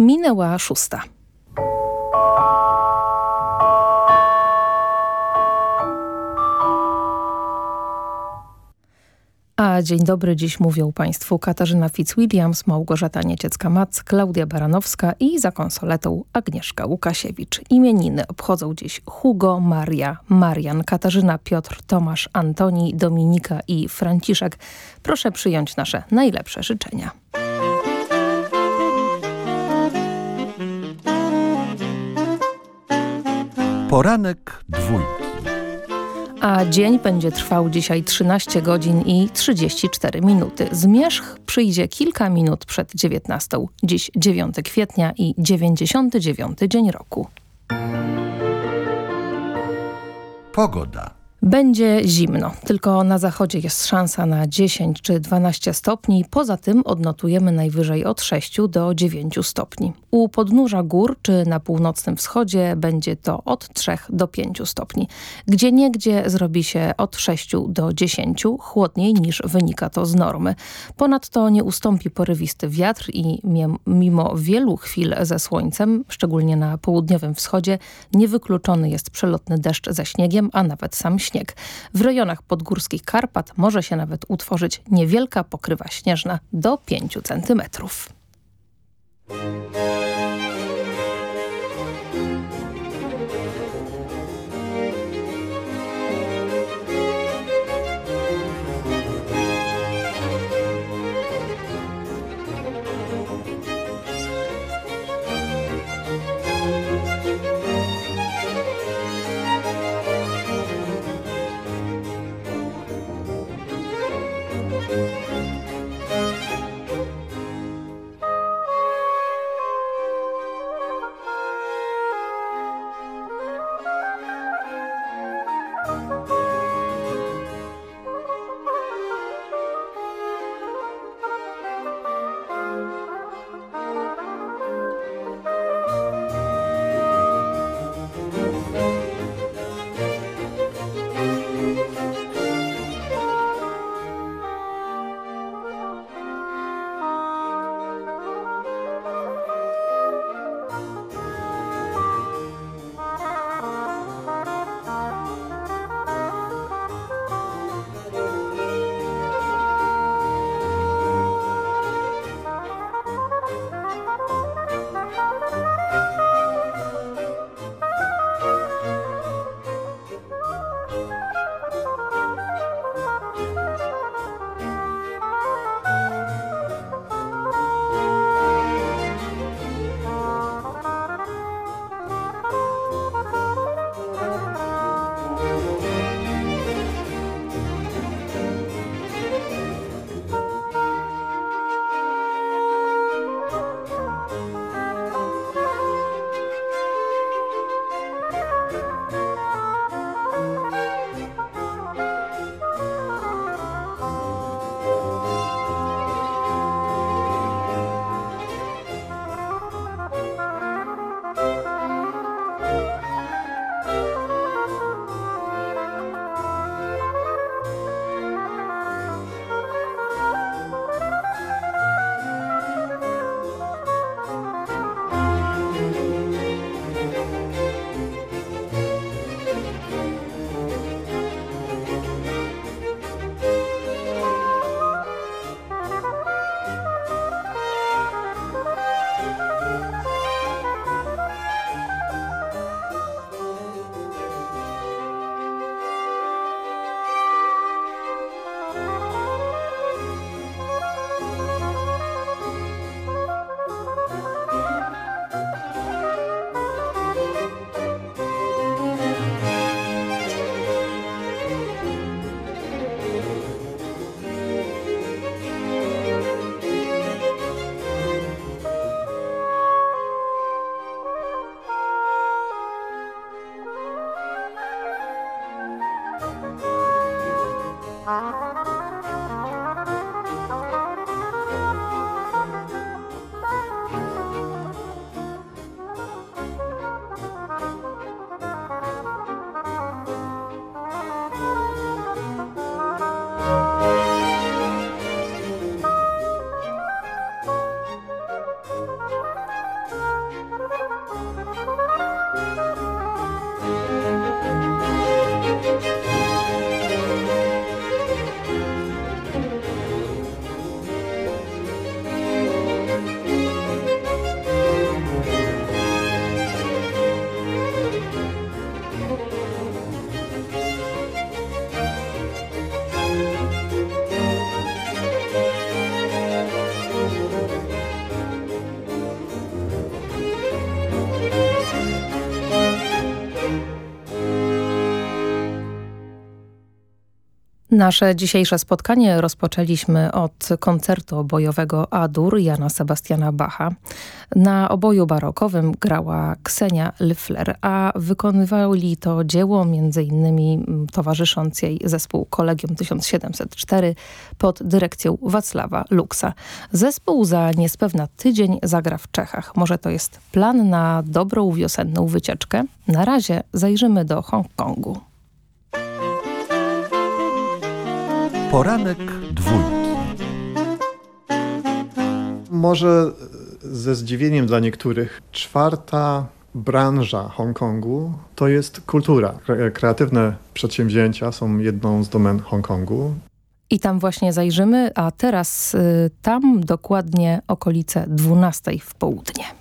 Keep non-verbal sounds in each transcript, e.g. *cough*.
Minęła szósta. A dzień dobry, dziś mówią Państwu Katarzyna Fitzwilliams, Małgorzata Nieciecka-Mac, Klaudia Baranowska i za konsoletą Agnieszka Łukasiewicz. Imieniny obchodzą dziś Hugo, Maria, Marian, Katarzyna, Piotr, Tomasz, Antoni, Dominika i Franciszek. Proszę przyjąć nasze najlepsze życzenia. Poranek dwójki a dzień będzie trwał dzisiaj 13 godzin i 34 minuty. Zmierzch przyjdzie kilka minut przed 19. Dziś 9 kwietnia i 99 dzień roku. Pogoda. Będzie zimno, tylko na zachodzie jest szansa na 10 czy 12 stopni, poza tym odnotujemy najwyżej od 6 do 9 stopni. U podnóża gór czy na północnym wschodzie będzie to od 3 do 5 stopni. Gdzie niegdzie zrobi się od 6 do 10, chłodniej niż wynika to z normy. Ponadto nie ustąpi porywisty wiatr i mimo wielu chwil ze słońcem, szczególnie na południowym wschodzie, niewykluczony jest przelotny deszcz ze śniegiem, a nawet sam śnieg śnieg. W rejonach podgórskich Karpat może się nawet utworzyć niewielka pokrywa śnieżna do 5 centymetrów. Nasze dzisiejsze spotkanie rozpoczęliśmy od koncertu obojowego Adur Jana Sebastiana Bacha. Na oboju barokowym grała Ksenia Lyfler, a wykonywali to dzieło m.in. towarzysząc jej zespół Kolegium 1704 pod dyrekcją Wacława Luksa. Zespół za niespewna tydzień zagra w Czechach. Może to jest plan na dobrą wiosenną wycieczkę? Na razie zajrzymy do Hongkongu. Poranek dwójki. Może ze zdziwieniem dla niektórych, czwarta branża Hongkongu to jest kultura. Kreatywne przedsięwzięcia są jedną z domen Hongkongu. I tam właśnie zajrzymy, a teraz y, tam dokładnie okolice 12 w południe.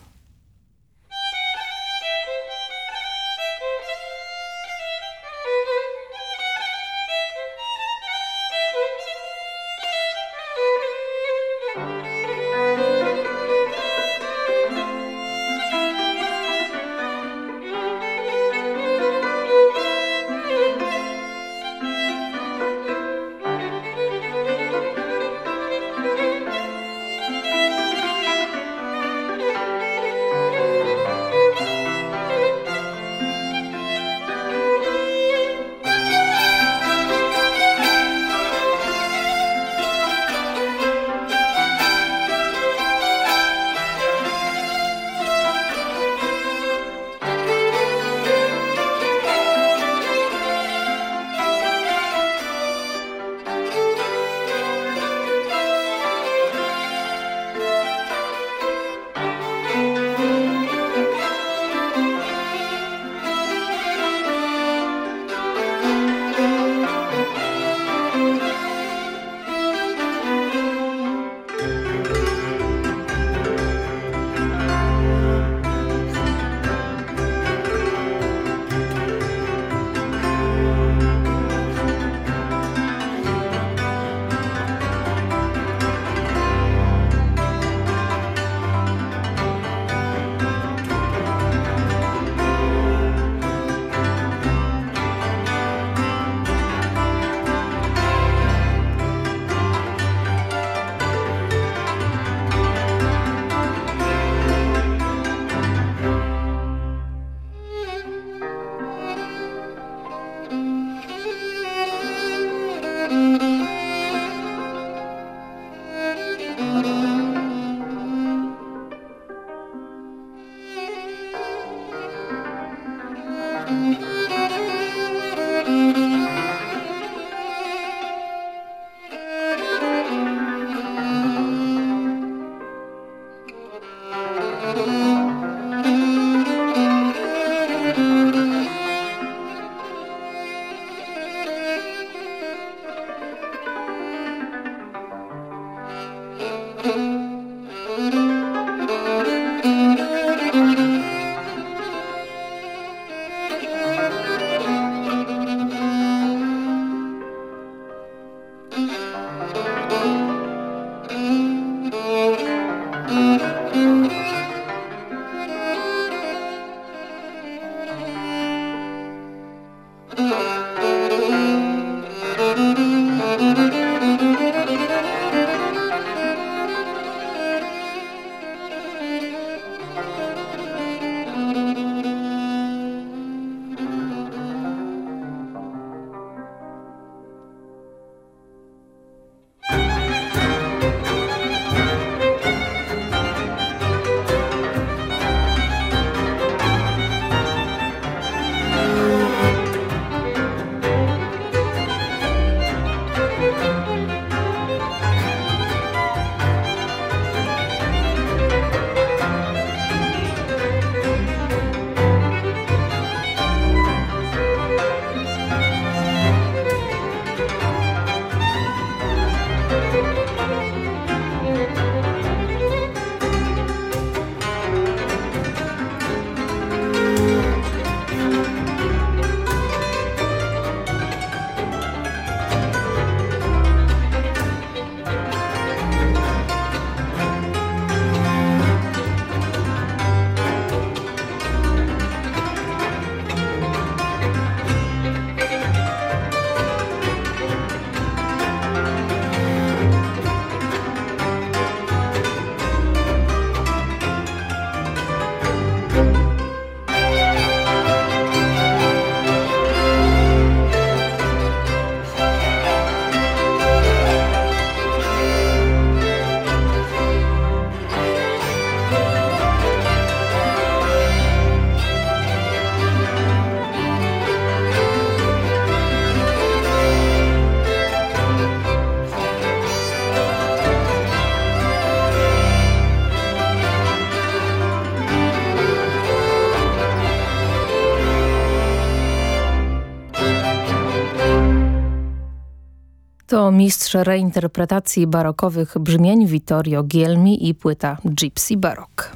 To mistrz reinterpretacji barokowych brzmień Vittorio Gielmi i płyta Gypsy Barok.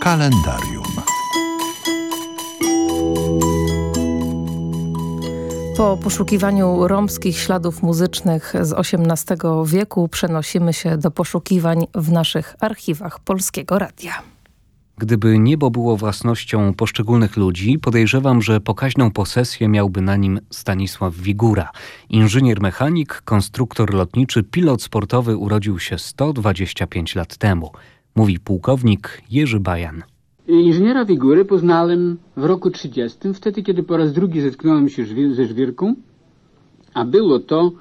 Kalendarium. Po poszukiwaniu romskich śladów muzycznych z XVIII wieku przenosimy się do poszukiwań w naszych archiwach Polskiego Radia. Gdyby niebo było własnością poszczególnych ludzi, podejrzewam, że pokaźną posesję miałby na nim Stanisław Wigura. Inżynier mechanik, konstruktor lotniczy, pilot sportowy urodził się 125 lat temu, mówi pułkownik Jerzy Bajan. Inżyniera Wigury poznałem w roku 30, wtedy kiedy po raz drugi zetknąłem się ze żwirką, a było to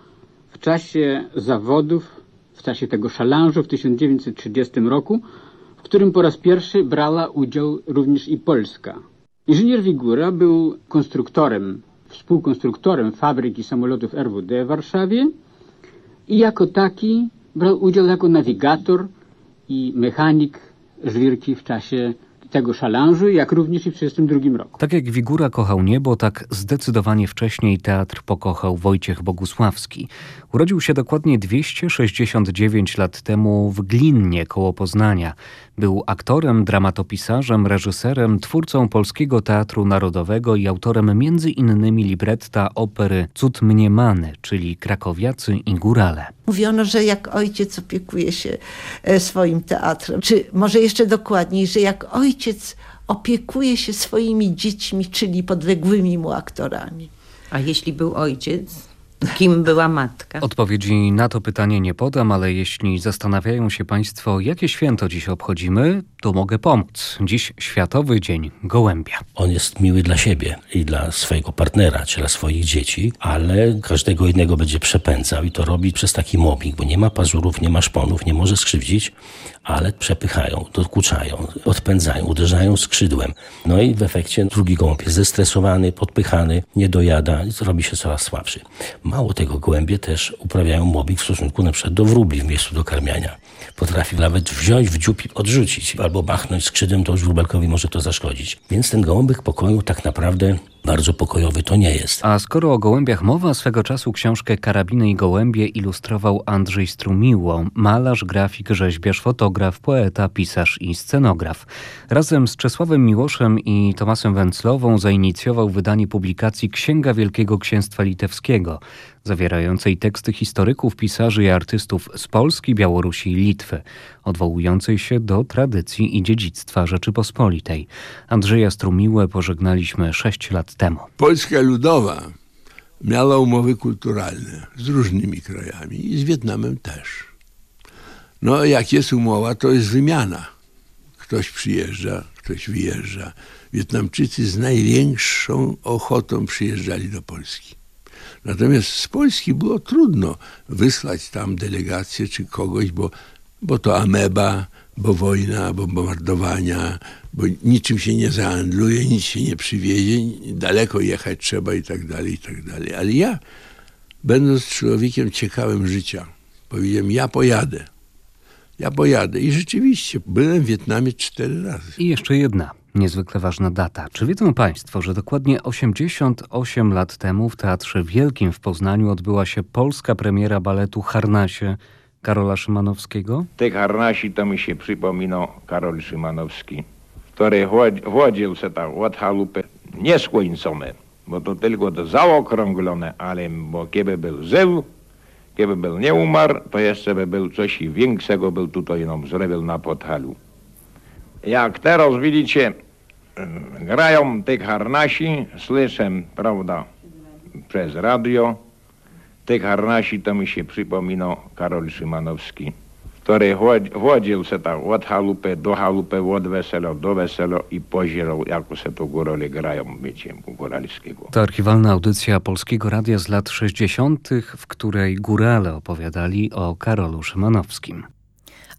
w czasie zawodów, w czasie tego szalanżu w 1930 roku, w którym po raz pierwszy brała udział również i Polska. Inżynier Wigura był konstruktorem, współkonstruktorem fabryki samolotów RWD w Warszawie i jako taki brał udział jako nawigator i mechanik żwirki w czasie tego szalanżu, jak również i w 1932 roku. Tak jak Wigura kochał niebo, tak zdecydowanie wcześniej teatr pokochał Wojciech Bogusławski. Urodził się dokładnie 269 lat temu w Glinnie koło Poznania. Był aktorem, dramatopisarzem, reżyserem, twórcą Polskiego Teatru Narodowego i autorem między innymi libretta opery Cud Mniemany, czyli Krakowiacy i Górale. Mówiono, że jak ojciec opiekuje się e, swoim teatrem, czy może jeszcze dokładniej, że jak ojciec opiekuje się swoimi dziećmi, czyli podległymi mu aktorami. A jeśli był ojciec, Kim była matka? Odpowiedzi na to pytanie nie podam, ale jeśli zastanawiają się Państwo, jakie święto dziś obchodzimy, to mogę pomóc. Dziś Światowy Dzień Gołębia. On jest miły dla siebie i dla swojego partnera, czy dla swoich dzieci, ale każdego innego będzie przepędzał i to robi przez taki mobbing, bo nie ma pazurów, nie ma szponów, nie może skrzywdzić, ale przepychają, dokuczają, odpędzają, uderzają skrzydłem. No i w efekcie drugi gołąb jest zestresowany, podpychany, nie dojada robi się coraz słabszy. Mało tego, gołębie też uprawiają mobbing w stosunku na przykład do wróbli w miejscu do karmiania. Potrafi nawet wziąć w dziób i odrzucić, albo machnąć skrzydłem, to już wróbelkowi może to zaszkodzić. Więc ten gołąbek pokoju tak naprawdę bardzo pokojowy to nie jest. A skoro o gołębiach mowa, swego czasu książkę Karabiny i gołębie ilustrował Andrzej Strumiło, malarz, grafik, rzeźbiarz, fotograf, poeta, pisarz i scenograf. Razem z Czesławem Miłoszem i Tomasem Węclową zainicjował wydanie publikacji Księga Wielkiego Księstwa Litewskiego, zawierającej teksty historyków, pisarzy i artystów z Polski, Białorusi i Litwy, odwołującej się do tradycji i dziedzictwa Rzeczypospolitej. Andrzeja Strumiłę pożegnaliśmy sześć lat temu. Polska Ludowa miała umowy kulturalne z różnymi krajami i z Wietnamem też. No, jak jest umowa, to jest wymiana. Ktoś przyjeżdża, ktoś wyjeżdża. Wietnamczycy z największą ochotą przyjeżdżali do Polski. Natomiast z Polski było trudno wysłać tam delegację czy kogoś, bo, bo to ameba, bo wojna, bo bombardowania, bo niczym się nie zahandluje, nic się nie przywiezie, daleko jechać trzeba i tak dalej, i tak dalej. Ale ja, będąc człowiekiem ciekawym życia, powiedziałem, ja pojadę. Ja pojadę. I rzeczywiście byłem w Wietnamie cztery razy. I jeszcze jedna niezwykle ważna data. Czy wiedzą Państwo, że dokładnie 88 lat temu w Teatrze Wielkim w Poznaniu odbyła się polska premiera baletu Harnasie Karola Szymanowskiego? Tych Harnasi to mi się przypomina Karol Szymanowski, który chodził się tak od chalupy nieskończone, bo to tylko to zaokrąglone, ale bo kiedy był żył, kiedy był nie umarł, to jeszcze by był coś większego, był tutaj nam zrobił na podhalu. Jak teraz widzicie, grają tych harnasi, słyszę, prawda, przez radio. Tych harnasi to mi się przypomina Karol Szymanowski, który chodził się tak od chalupy do chalupy, od wesela do wesela i pozierał, jak się to górale grają, wiecie, góralskiego. To archiwalna audycja Polskiego Radia z lat 60., w której górale opowiadali o Karolu Szymanowskim.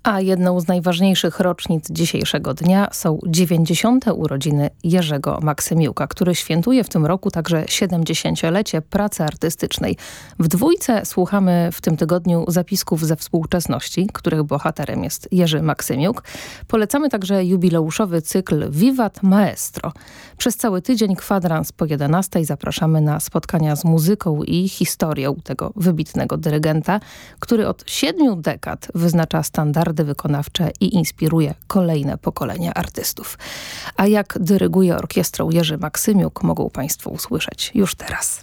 A jedną z najważniejszych rocznic dzisiejszego dnia są 90. urodziny Jerzego Maksymiuka, który świętuje w tym roku także 70-lecie pracy artystycznej. W dwójce słuchamy w tym tygodniu zapisków ze współczesności, których bohaterem jest Jerzy Maksymiuk. Polecamy także jubileuszowy cykl Vivat Maestro. Przez cały tydzień kwadrans po 11 zapraszamy na spotkania z muzyką i historią tego wybitnego dyrygenta, który od siedmiu dekad wyznacza standardy wykonawcze i inspiruje kolejne pokolenia artystów. A jak dyryguje orkiestrą Jerzy Maksymiuk mogą Państwo usłyszeć już teraz.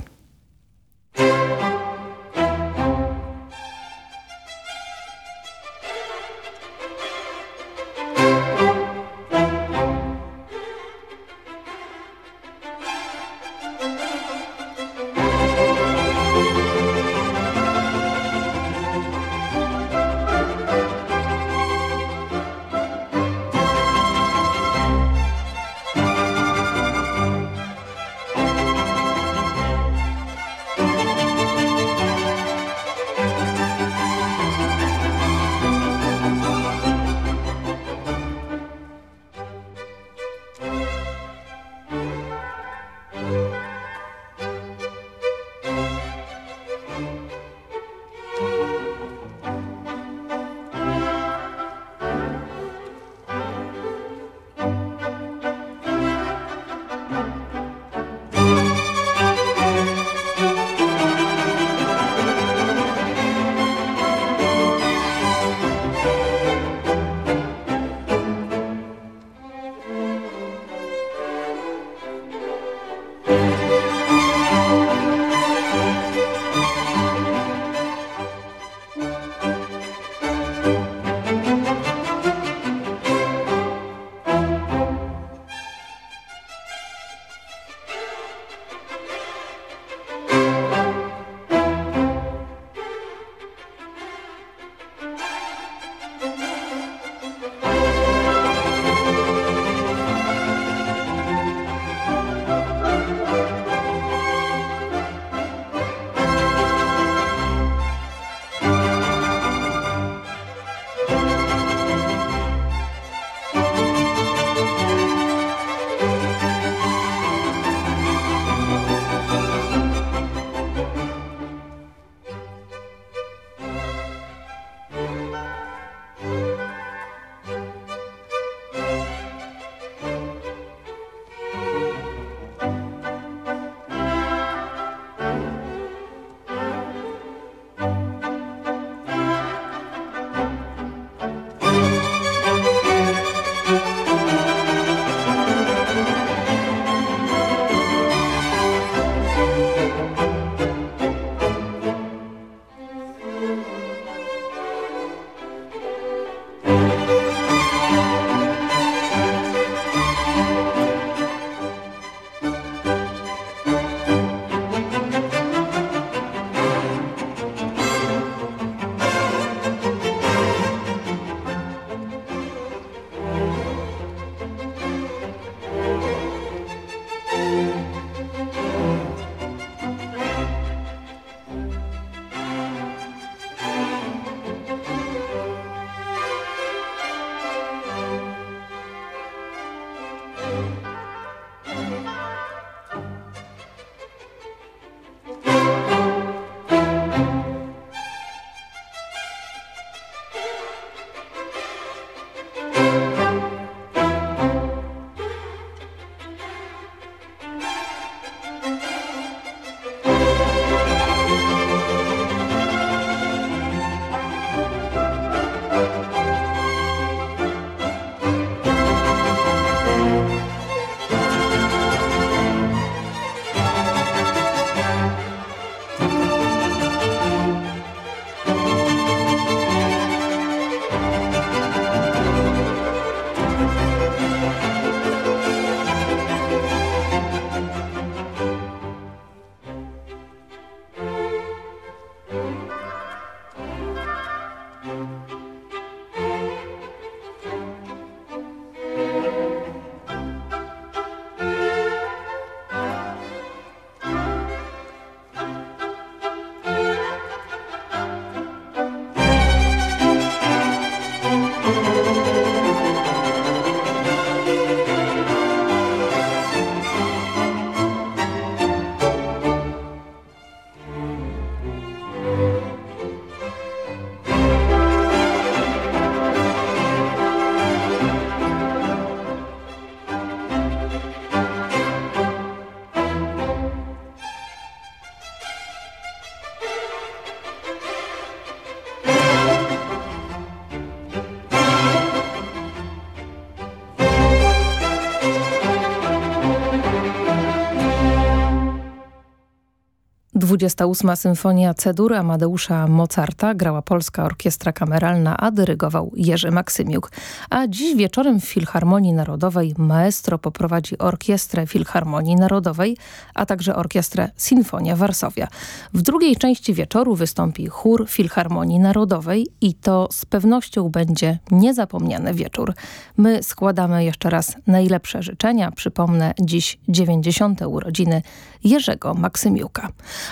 28. Symfonia Cedur Amadeusza Mozarta grała Polska Orkiestra Kameralna, a dyrygował Jerzy Maksymiuk. A dziś wieczorem w Filharmonii Narodowej maestro poprowadzi Orkiestrę Filharmonii Narodowej, a także Orkiestrę Sinfonia Warszawia. W drugiej części wieczoru wystąpi chór Filharmonii Narodowej i to z pewnością będzie niezapomniany wieczór. My składamy jeszcze raz najlepsze życzenia. Przypomnę, dziś 90. urodziny Jerzego Maksymiuka.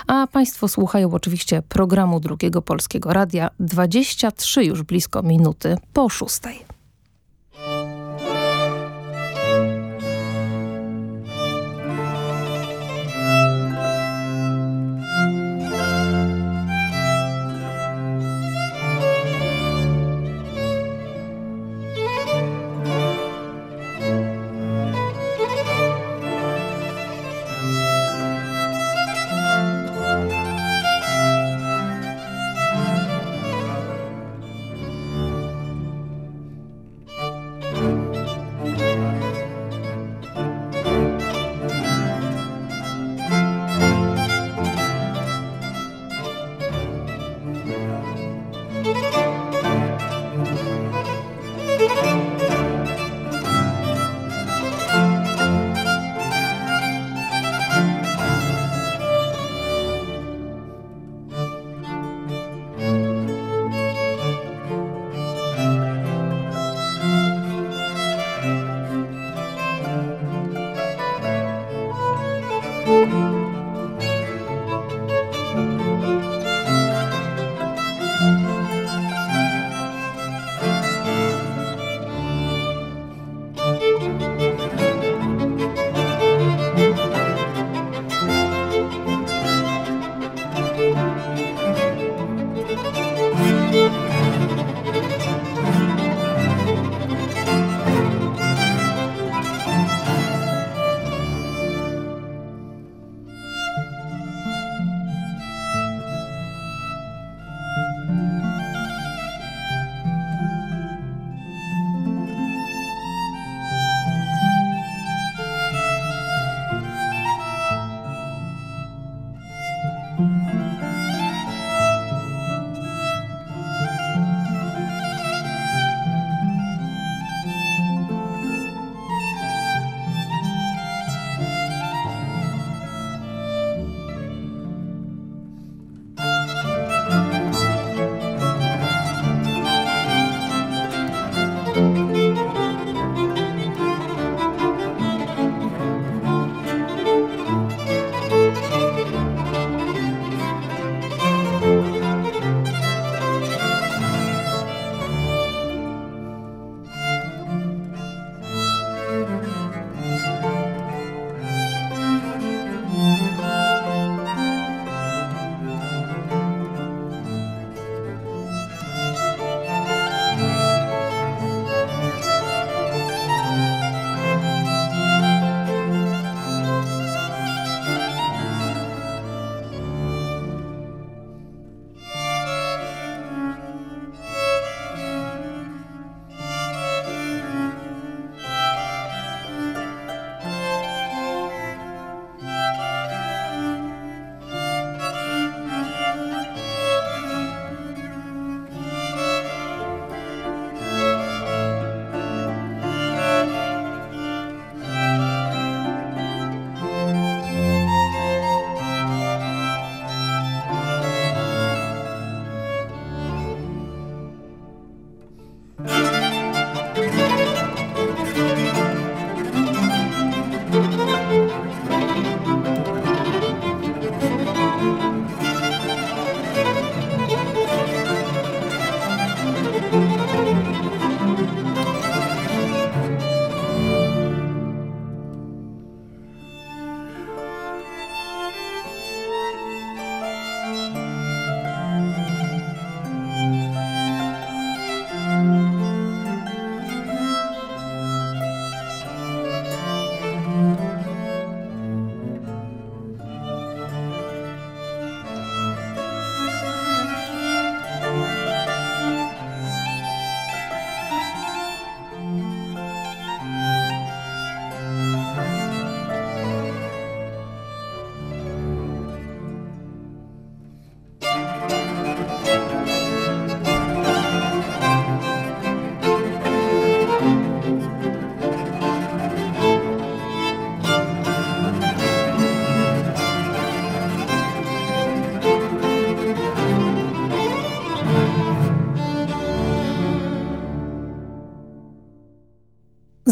A Państwo słuchają oczywiście programu Drugiego Polskiego Radia 23 już blisko minuty po szóstej.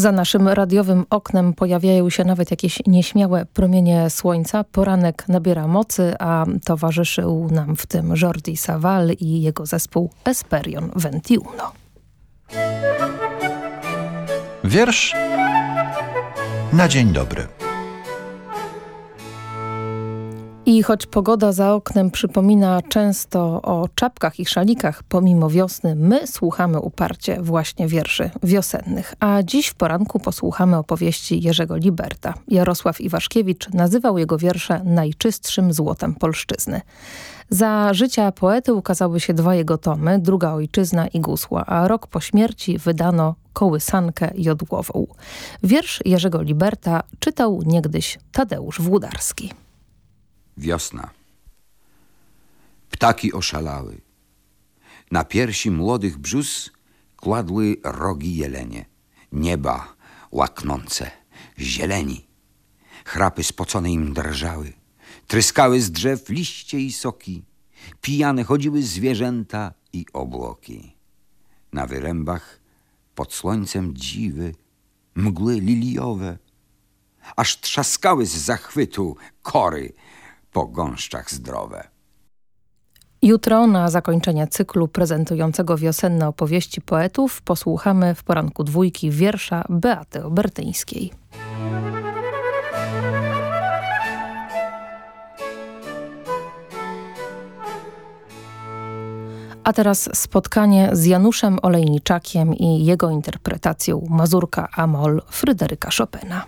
Za naszym radiowym oknem pojawiają się nawet jakieś nieśmiałe promienie słońca. Poranek nabiera mocy, a towarzyszył nam w tym Jordi Saval i jego zespół Esperion Ventiuno. Wiersz na dzień dobry. I choć pogoda za oknem przypomina często o czapkach i szalikach pomimo wiosny, my słuchamy uparcie właśnie wierszy wiosennych. A dziś w poranku posłuchamy opowieści Jerzego Liberta. Jarosław Iwaszkiewicz nazywał jego wiersze najczystszym złotem polszczyzny. Za życia poety ukazały się dwa jego tomy, Druga Ojczyzna i Gusła, a rok po śmierci wydano Kołysankę Jodłową. Wiersz Jerzego Liberta czytał niegdyś Tadeusz Włudarski. Wiosna. Ptaki oszalały. Na piersi młodych brzus kładły rogi jelenie. Nieba łaknące, zieleni. Chrapy spocone im drżały. Tryskały z drzew liście i soki. Pijane chodziły zwierzęta i obłoki. Na wyrębach pod słońcem dziwy, mgły liliowe. Aż trzaskały z zachwytu kory po gąszczach zdrowe. Jutro na zakończenie cyklu prezentującego wiosenne opowieści poetów posłuchamy w poranku dwójki wiersza Beaty Obertyńskiej. A teraz spotkanie z Januszem Olejniczakiem i jego interpretacją Mazurka Amol Fryderyka Chopina.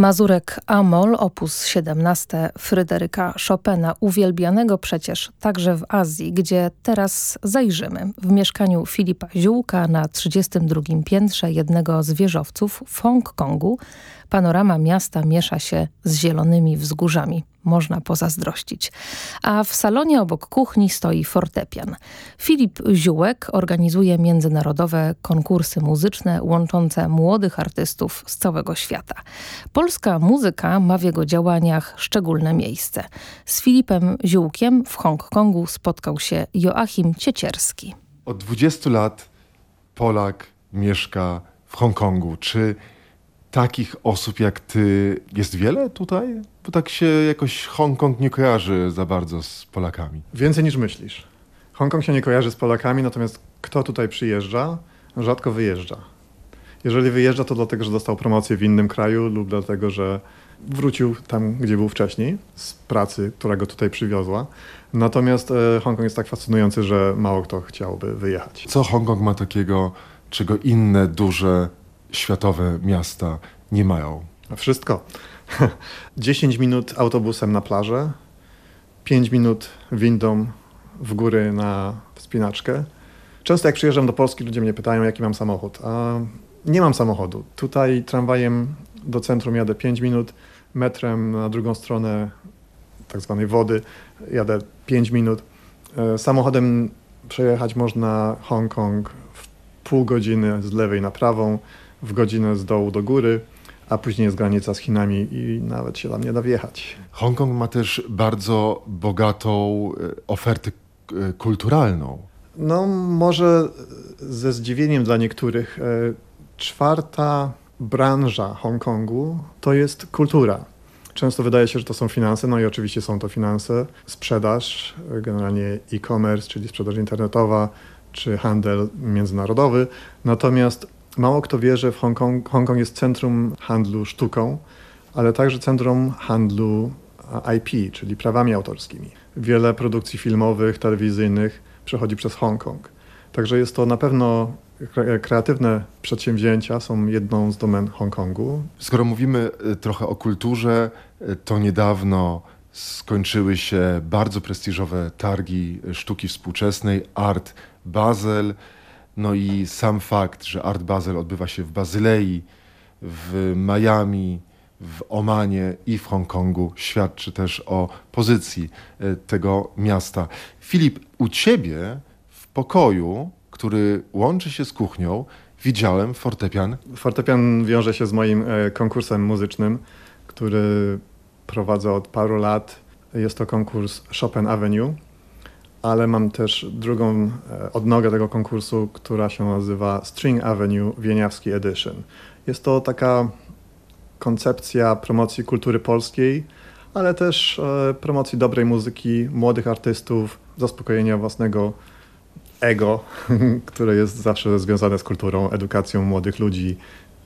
Mazurek Amol, op. 17 Fryderyka Chopina, uwielbianego przecież także w Azji, gdzie teraz zajrzymy. W mieszkaniu Filipa Ziółka na 32 piętrze jednego z wieżowców w Hongkongu panorama miasta miesza się z zielonymi wzgórzami. Można pozazdrościć. A w salonie obok kuchni stoi fortepian. Filip Ziółek organizuje międzynarodowe konkursy muzyczne łączące młodych artystów z całego świata. Polska muzyka ma w jego działaniach szczególne miejsce. Z Filipem Ziółkiem w Hongkongu spotkał się Joachim Ciecierski. Od 20 lat Polak mieszka w Hongkongu. Czy takich osób jak ty jest wiele tutaj? Bo tak się jakoś Hongkong nie kojarzy za bardzo z Polakami. Więcej niż myślisz. Hongkong się nie kojarzy z Polakami, natomiast kto tutaj przyjeżdża, rzadko wyjeżdża. Jeżeli wyjeżdża, to dlatego, że dostał promocję w innym kraju lub dlatego, że wrócił tam, gdzie był wcześniej, z pracy, która go tutaj przywiozła. Natomiast e, Hongkong jest tak fascynujący, że mało kto chciałby wyjechać. Co Hongkong ma takiego, czego inne duże światowe miasta nie mają? Wszystko. *laughs* 10 minut autobusem na plażę, 5 minut windą w góry na wspinaczkę. Często jak przyjeżdżam do Polski, ludzie mnie pytają, jaki mam samochód. A nie mam samochodu. Tutaj tramwajem do centrum jadę 5 minut, metrem na drugą stronę tak zwanej wody jadę 5 minut. E, samochodem przejechać można Hongkong w pół godziny z lewej na prawą, w godzinę z dołu do góry, a później jest granica z Chinami i nawet się tam nie da wjechać. Hongkong ma też bardzo bogatą e, ofertę e, kulturalną. No, może ze zdziwieniem dla niektórych. E, czwarta branża Hongkongu to jest kultura. Często wydaje się, że to są finanse, no i oczywiście są to finanse, sprzedaż, generalnie e-commerce, czyli sprzedaż internetowa, czy handel międzynarodowy. Natomiast Mało kto wie, że w Hongkong, Hongkong jest centrum handlu sztuką, ale także centrum handlu IP, czyli prawami autorskimi. Wiele produkcji filmowych, telewizyjnych przechodzi przez Hongkong. Także jest to na pewno kreatywne przedsięwzięcia są jedną z domen Hongkongu. Skoro mówimy y, trochę o kulturze, y, to niedawno skończyły się bardzo prestiżowe targi sztuki współczesnej Art Basel. No i sam fakt, że Art Basel odbywa się w Bazylei, w Miami, w Omanie i w Hongkongu świadczy też o pozycji e, tego miasta. Filip, u ciebie w pokoju, który łączy się z kuchnią, widziałem fortepian. Fortepian wiąże się z moim e, konkursem muzycznym, który prowadzę od paru lat. Jest to konkurs Chopin Avenue ale mam też drugą e, odnogę tego konkursu, która się nazywa String Avenue Wieniawski Edition. Jest to taka koncepcja promocji kultury polskiej, ale też e, promocji dobrej muzyki, młodych artystów, zaspokojenia własnego ego, *laughs* które jest zawsze związane z kulturą, edukacją młodych ludzi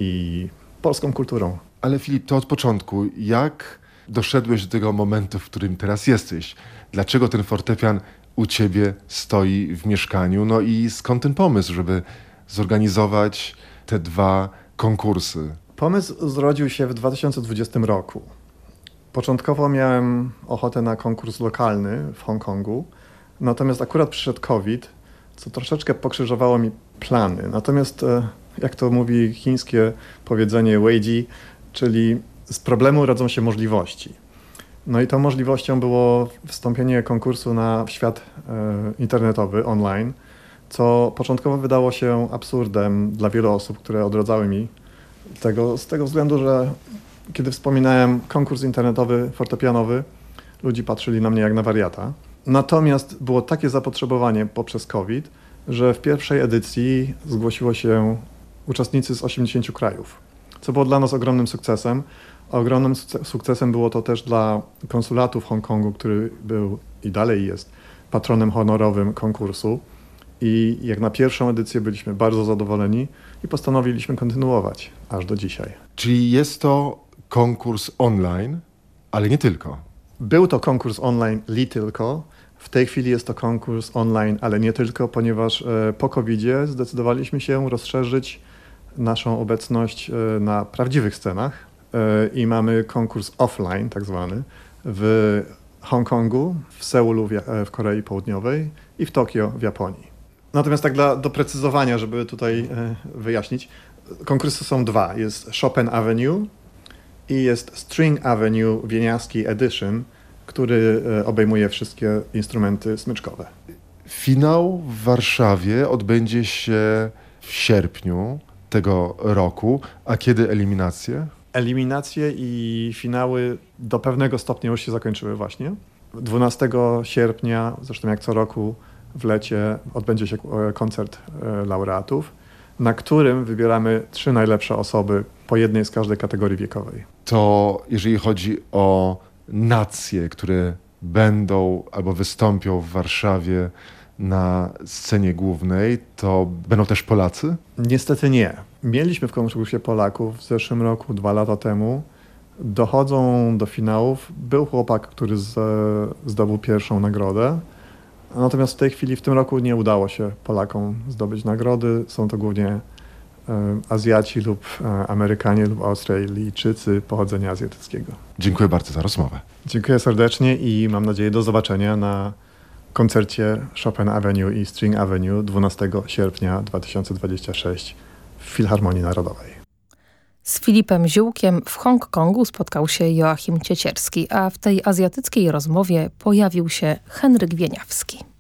i polską kulturą. Ale Filip, to od początku. Jak doszedłeś do tego momentu, w którym teraz jesteś? Dlaczego ten fortepian u ciebie stoi w mieszkaniu. No i skąd ten pomysł, żeby zorganizować te dwa konkursy? Pomysł zrodził się w 2020 roku. Początkowo miałem ochotę na konkurs lokalny w Hongkongu, natomiast akurat przyszedł COVID, co troszeczkę pokrzyżowało mi plany. Natomiast, e, jak to mówi chińskie powiedzenie Weiji, czyli z problemu rodzą się możliwości. No i tą możliwością było wstąpienie konkursu na świat e, internetowy, online, co początkowo wydało się absurdem dla wielu osób, które odrodzały mi tego, z tego względu, że kiedy wspominałem konkurs internetowy, fortepianowy, ludzie patrzyli na mnie jak na wariata. Natomiast było takie zapotrzebowanie poprzez COVID, że w pierwszej edycji zgłosiło się uczestnicy z 80 krajów, co było dla nas ogromnym sukcesem. Ogromnym sukcesem było to też dla konsulatu w Hongkongu, który był i dalej jest patronem honorowym konkursu. I jak na pierwszą edycję byliśmy bardzo zadowoleni i postanowiliśmy kontynuować aż do dzisiaj. Czyli jest to konkurs online, ale nie tylko. Był to konkurs online li tylko. W tej chwili jest to konkurs online, ale nie tylko, ponieważ e, po covid zdecydowaliśmy się rozszerzyć naszą obecność e, na prawdziwych scenach i mamy konkurs offline, tak zwany, w Hongkongu, w Seulu w Korei Południowej i w Tokio w Japonii. Natomiast tak dla doprecyzowania, żeby tutaj wyjaśnić, konkursy są dwa. Jest Chopin Avenue i jest String Avenue Wieniawski Edition, który obejmuje wszystkie instrumenty smyczkowe. Finał w Warszawie odbędzie się w sierpniu tego roku, a kiedy eliminacje? Eliminacje i finały do pewnego stopnia już się zakończyły właśnie. 12 sierpnia, zresztą jak co roku w lecie, odbędzie się koncert laureatów, na którym wybieramy trzy najlepsze osoby po jednej z każdej kategorii wiekowej. To jeżeli chodzi o nacje, które będą albo wystąpią w Warszawie na scenie głównej, to będą też Polacy? Niestety nie. Mieliśmy w konkursie Polaków w zeszłym roku, dwa lata temu. Dochodzą do finałów. Był chłopak, który z, zdobył pierwszą nagrodę. Natomiast w tej chwili, w tym roku nie udało się Polakom zdobyć nagrody. Są to głównie e, Azjaci lub e, Amerykanie lub Australijczycy pochodzenia azjatyckiego. Dziękuję bardzo za rozmowę. Dziękuję serdecznie i mam nadzieję do zobaczenia na koncercie Chopin Avenue i String Avenue 12 sierpnia 2026 w Filharmonii Narodowej. Z Filipem Ziółkiem w Hongkongu spotkał się Joachim Ciecierski, a w tej azjatyckiej rozmowie pojawił się Henryk Wieniawski.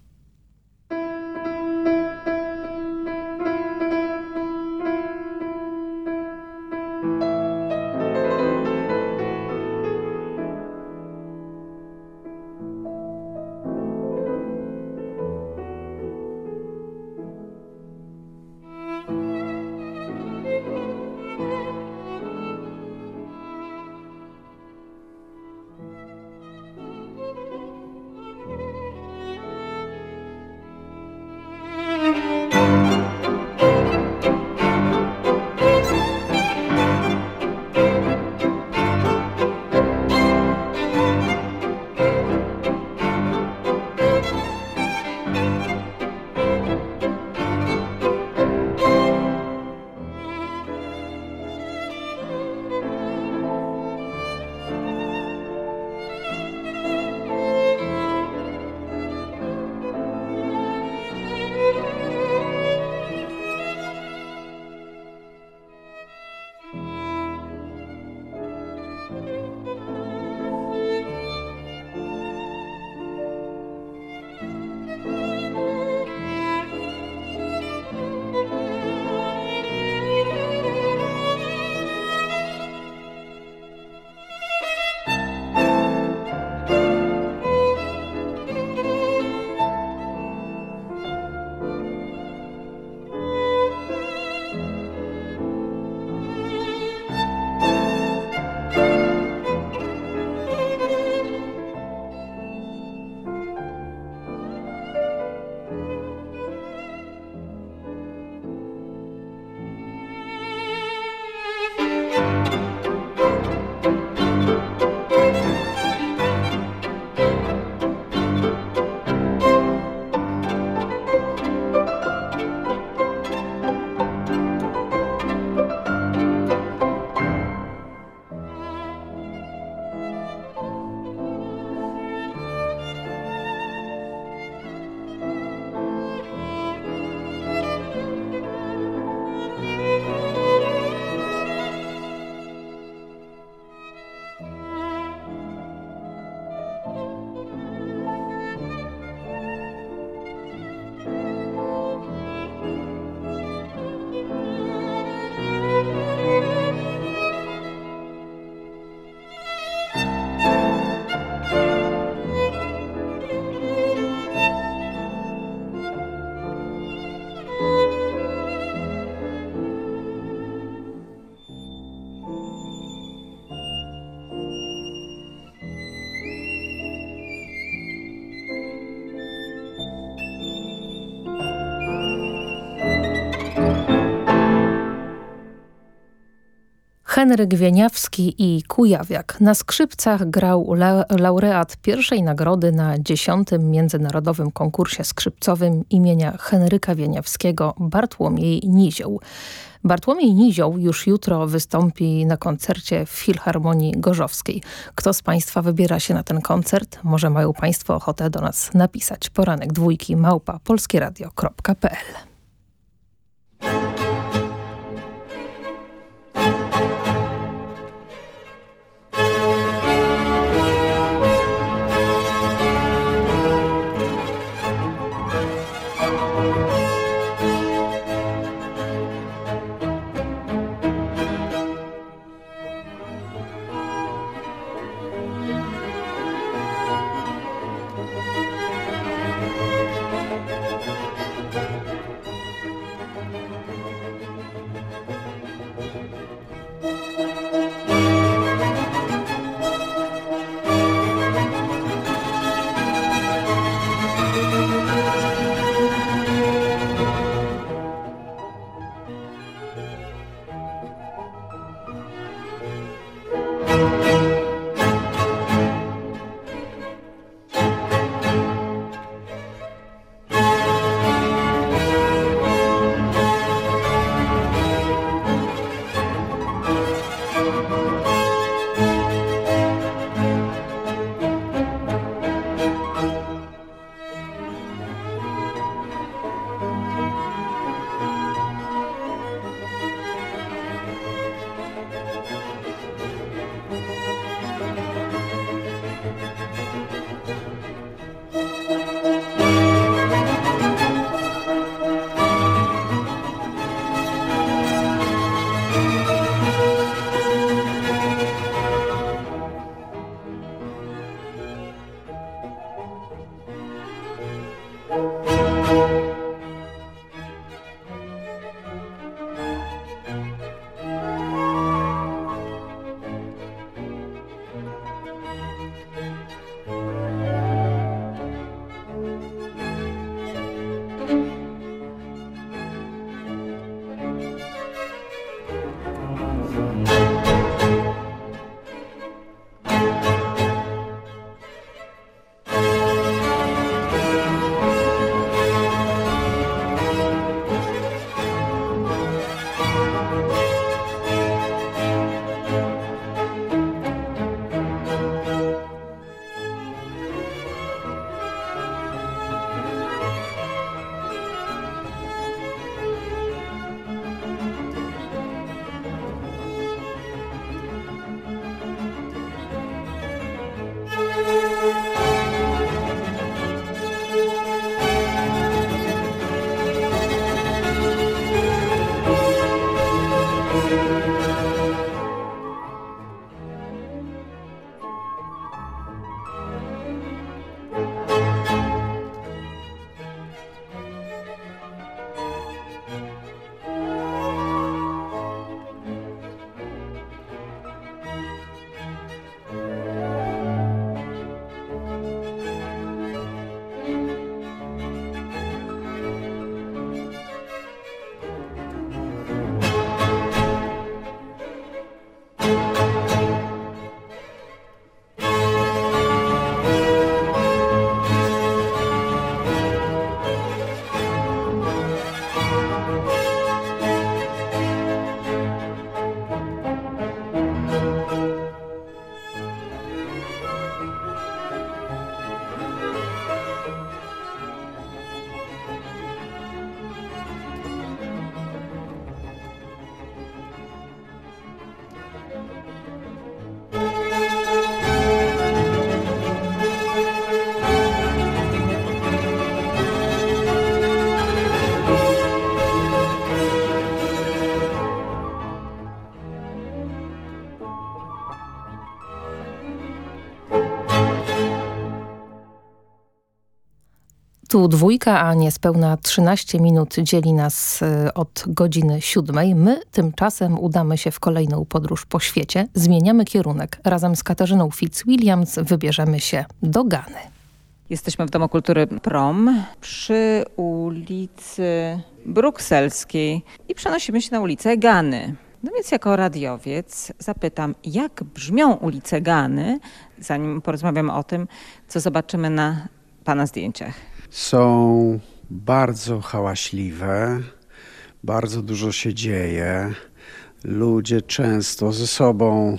Henryk Wieniawski i Kujawiak. Na skrzypcach grał laureat pierwszej nagrody na dziesiątym międzynarodowym konkursie skrzypcowym imienia Henryka Wieniawskiego Bartłomiej Nizioł. Bartłomiej Nizioł już jutro wystąpi na koncercie w Filharmonii Gorzowskiej. Kto z Państwa wybiera się na ten koncert? Może mają Państwo ochotę do nas napisać. Poranek dwójki małpa polskieradio.pl Tu dwójka, a niespełna 13 minut dzieli nas y, od godziny siódmej. My tymczasem udamy się w kolejną podróż po świecie. Zmieniamy kierunek. Razem z Katarzyną Fitzwilliams wybierzemy się do Gany. Jesteśmy w Domu Kultury Prom przy ulicy Brukselskiej i przenosimy się na ulicę Gany. No więc jako radiowiec zapytam, jak brzmią ulice Gany, zanim porozmawiamy o tym, co zobaczymy na Pana zdjęciach. Są bardzo hałaśliwe, bardzo dużo się dzieje. Ludzie często ze sobą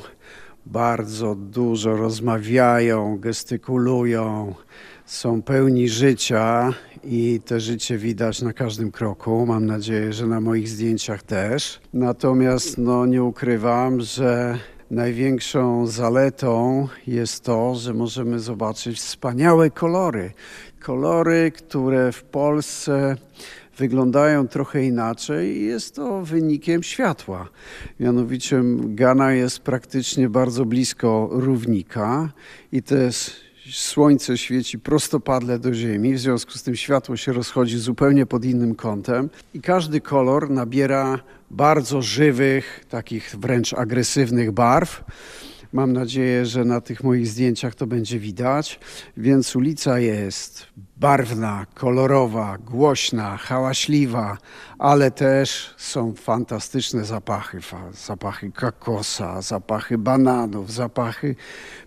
bardzo dużo rozmawiają, gestykulują, są pełni życia i te życie widać na każdym kroku. Mam nadzieję, że na moich zdjęciach też. Natomiast no, nie ukrywam, że największą zaletą jest to, że możemy zobaczyć wspaniałe kolory. Kolory, które w Polsce wyglądają trochę inaczej i jest to wynikiem światła. Mianowicie Ghana jest praktycznie bardzo blisko równika i też słońce świeci prostopadle do ziemi, w związku z tym światło się rozchodzi zupełnie pod innym kątem i każdy kolor nabiera bardzo żywych, takich wręcz agresywnych barw. Mam nadzieję, że na tych moich zdjęciach to będzie widać. Więc ulica jest barwna, kolorowa, głośna, hałaśliwa, ale też są fantastyczne zapachy. Zapachy kokosa, zapachy bananów, zapachy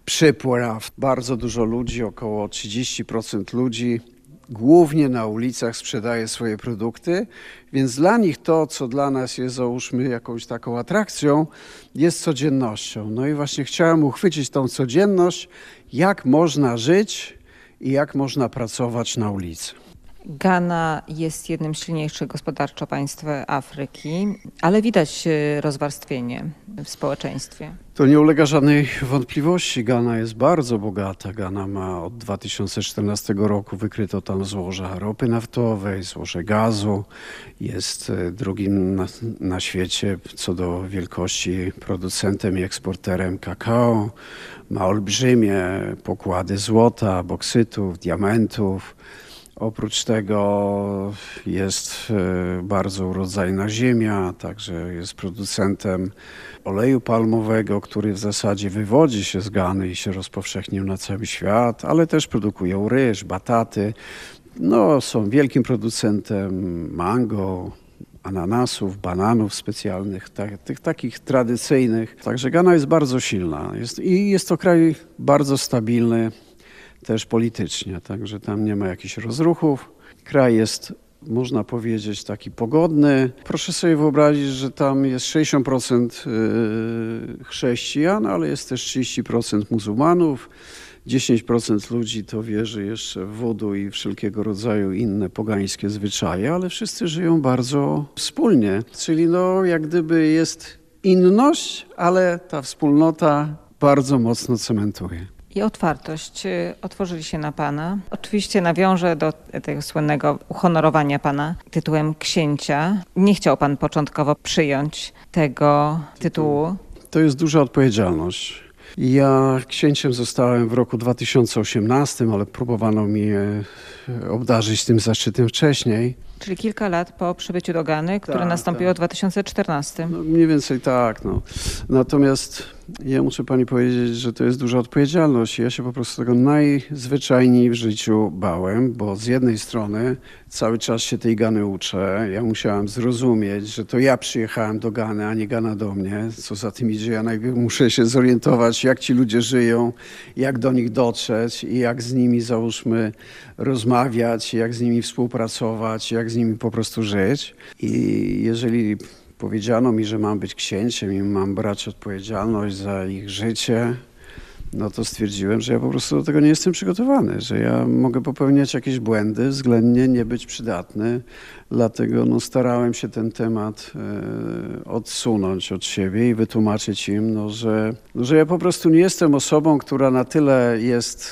przypraw. Bardzo dużo ludzi, około 30% ludzi głównie na ulicach sprzedaje swoje produkty, więc dla nich to, co dla nas jest, załóżmy, jakąś taką atrakcją, jest codziennością. No i właśnie chciałem uchwycić tą codzienność, jak można żyć i jak można pracować na ulicy. Ghana jest jednym z silniejszych gospodarczo państw Afryki, ale widać e, rozwarstwienie w społeczeństwie. To nie ulega żadnej wątpliwości. Ghana jest bardzo bogata. Ghana ma od 2014 roku wykryto tam złoża ropy naftowej, złoże gazu. Jest e, drugim na, na świecie co do wielkości producentem i eksporterem kakao. Ma olbrzymie pokłady złota, boksytów, diamentów. Oprócz tego jest e, bardzo urodzajna ziemia, także jest producentem oleju palmowego, który w zasadzie wywodzi się z Gany i się rozpowszechnił na cały świat, ale też produkują ryż, bataty. No, są wielkim producentem mango, ananasów, bananów specjalnych, tak, tych takich tradycyjnych. Także Gana jest bardzo silna jest, i jest to kraj bardzo stabilny też politycznie, także tam nie ma jakichś rozruchów. Kraj jest można powiedzieć, taki pogodny. Proszę sobie wyobrazić, że tam jest 60% y, chrześcijan, ale jest też 30% muzułmanów. 10% ludzi to wierzy jeszcze w wodu i wszelkiego rodzaju inne pogańskie zwyczaje, ale wszyscy żyją bardzo wspólnie. Czyli no, jak gdyby jest inność, ale ta wspólnota bardzo mocno cementuje i otwartość y, otworzyli się na Pana. Oczywiście nawiążę do tego słynnego uhonorowania Pana tytułem księcia. Nie chciał Pan początkowo przyjąć tego tytułu. To jest duża odpowiedzialność. Ja księciem zostałem w roku 2018, ale próbowano mi obdarzyć tym zaszczytem wcześniej. Czyli kilka lat po przybyciu do Gany, które tak, nastąpiło tak. w 2014. No, mniej więcej tak. No. Natomiast ja muszę pani powiedzieć, że to jest duża odpowiedzialność. Ja się po prostu tego najzwyczajniej w życiu bałem, bo z jednej strony cały czas się tej Gany uczę. Ja musiałem zrozumieć, że to ja przyjechałem do Gany, a nie Gana do mnie. Co za tym idzie, ja najpierw muszę się zorientować, jak ci ludzie żyją, jak do nich dotrzeć i jak z nimi, załóżmy, rozmawiać, jak z nimi współpracować, jak z nimi po prostu żyć. I jeżeli powiedziano mi, że mam być księciem i mam brać odpowiedzialność za ich życie, no to stwierdziłem, że ja po prostu do tego nie jestem przygotowany, że ja mogę popełniać jakieś błędy, względnie nie być przydatny. Dlatego no, starałem się ten temat e, odsunąć od siebie i wytłumaczyć im, no, że, że ja po prostu nie jestem osobą, która na tyle jest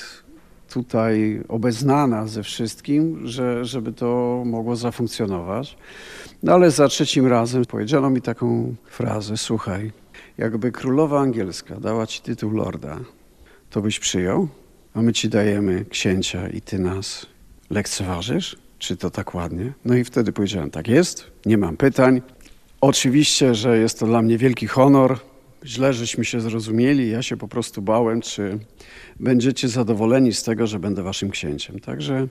tutaj obeznana ze wszystkim, że, żeby to mogło zafunkcjonować. No ale za trzecim razem powiedziano mi taką frazę: Słuchaj, jakby królowa angielska dała ci tytuł lorda, to byś przyjął, a my ci dajemy księcia i ty nas lekceważysz? Czy to tak ładnie? No i wtedy powiedziałem: Tak jest, nie mam pytań. Oczywiście, że jest to dla mnie wielki honor, źle żeśmy się zrozumieli. Ja się po prostu bałem, czy będziecie zadowoleni z tego, że będę waszym księciem. Także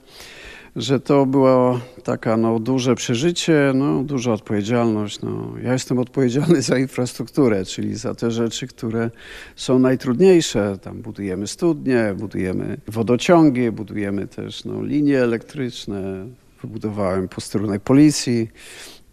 że to było taka no, duże przeżycie, no, duża odpowiedzialność. No. Ja jestem odpowiedzialny za infrastrukturę, czyli za te rzeczy, które są najtrudniejsze. Tam budujemy studnie, budujemy wodociągi, budujemy też no, linie elektryczne, wybudowałem posterunek policji,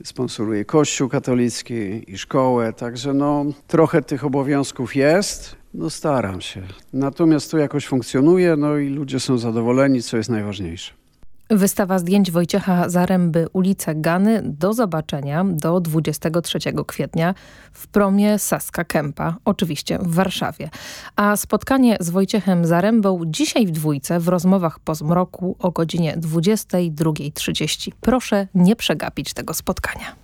sponsoruję kościół katolicki i szkołę, także no, trochę tych obowiązków jest. No staram się. Natomiast to jakoś funkcjonuje, no i ludzie są zadowoleni, co jest najważniejsze. Wystawa zdjęć Wojciecha Zaręby ulice Gany do zobaczenia do 23 kwietnia w promie Saska Kępa, oczywiście w Warszawie. A spotkanie z Wojciechem Zarębą dzisiaj w dwójce w rozmowach po zmroku o godzinie 22.30. Proszę nie przegapić tego spotkania.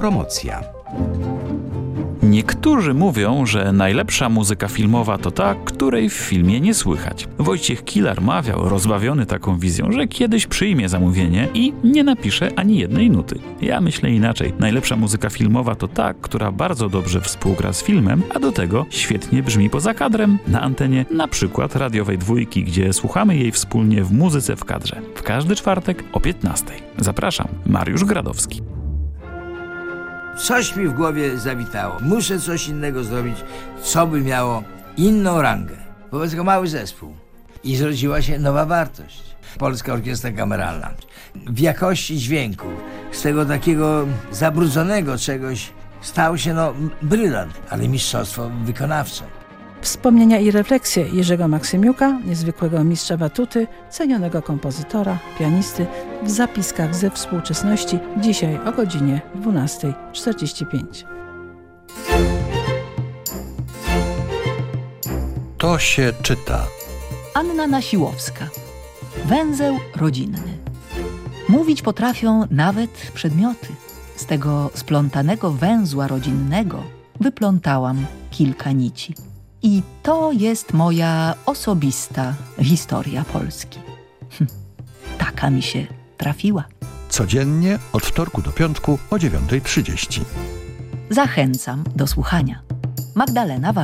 Autopromocja. Niektórzy mówią, że najlepsza muzyka filmowa to ta, której w filmie nie słychać. Wojciech Kilar mawiał, rozbawiony taką wizją, że kiedyś przyjmie zamówienie i nie napisze ani jednej nuty. Ja myślę inaczej. Najlepsza muzyka filmowa to ta, która bardzo dobrze współgra z filmem, a do tego świetnie brzmi poza kadrem, na antenie, na przykład radiowej dwójki, gdzie słuchamy jej wspólnie w muzyce w kadrze. W każdy czwartek o 15. Zapraszam, Mariusz Gradowski. Coś mi w głowie zawitało. Muszę coś innego zrobić, co by miało inną rangę. Wobec tego mały zespół. I zrodziła się nowa wartość. Polska Orkiestra Kameralna. W jakości dźwięku, z tego takiego zabrudzonego czegoś, stał się no brylant, ale mistrzostwo wykonawcze. Wspomnienia i refleksje Jerzego Maksymiuka, niezwykłego mistrza batuty, cenionego kompozytora, pianisty w zapiskach ze współczesności dzisiaj o godzinie 12.45. To się czyta. Anna Nasiłowska. Węzeł rodzinny. Mówić potrafią nawet przedmioty. Z tego splątanego węzła rodzinnego wyplątałam kilka nici. I to jest moja osobista historia Polski. Hm, taka mi się trafiła. Codziennie od wtorku do piątku o 9.30. Zachęcam do słuchania. Magdalena Warzywska.